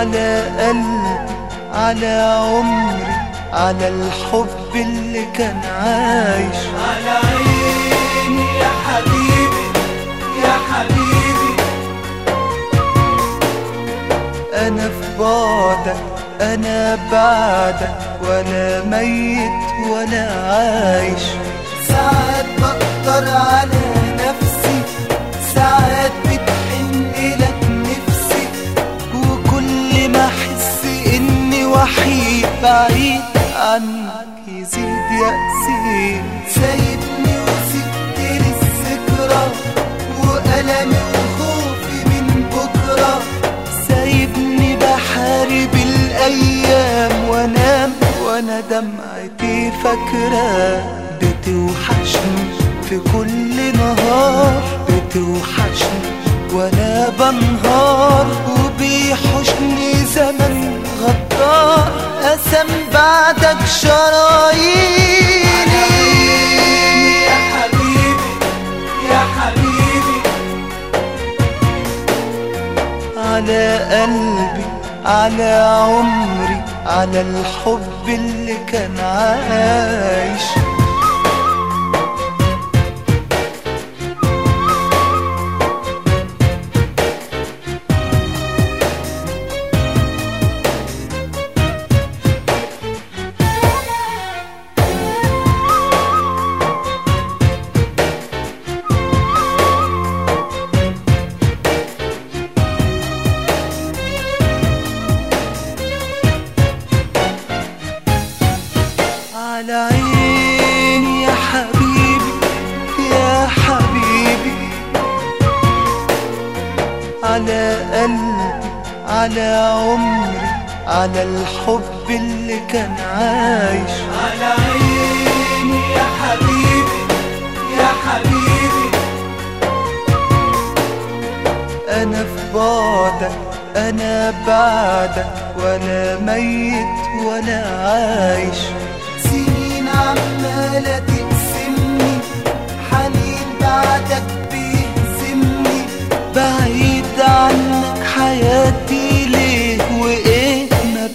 على قلبي على عمري على الحب اللي كان عايش. على عيني يا حبيبي يا حبيبي. أنا في بعدك أنا بعدك ولا ميت ولا عايش. ساعات بقدر على بعيد عنك يزيد يأسي. سايبني وسبت لي الذكرى وألمي وخوفي من بكرة. سايبني بحارب الأيام وانام وأنا دمعتي فاكرة بتوحشني في كل نهار بتوحشني وأنا بنهار. وبيحشني زمن غدار. قسم بعدك شراييني. يا حبيبي يا حبيبي. على قلبي على عمري على الحب اللي كان عايش. على عيني يا حبيبي يا حبيبي. على قلبي على عمري على الحب اللي كان عايش. على عيني يا حبيبي يا حبيبي. أنا في بعدك أنا بعدك ولا ميت ولا عايش. عمالة تقسمني. حنين بعدك بيهزمني. بعيد عنك حياتي ليه؟ وإيه ما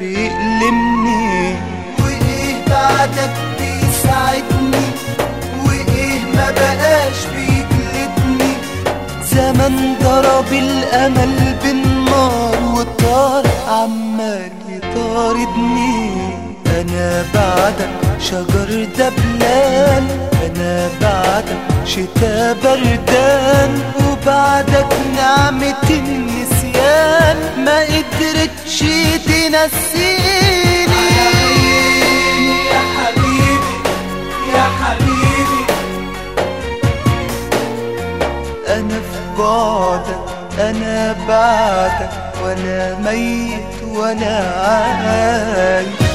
بيألمني وإيه بعدك بيساعدني؟ وإيه ما بيجلدني زمن ضرب الأمل بالنار وطار عمال يطاردني. أنا بعدك شجر دبلان. أنا بعدك شتا بردان. وبعدك نعمة النسيان. ما قدرتش تنسيني. يا حبيبي يا حبيبي أنا في بعدك أنا بعدك ولا ميت ولا عايش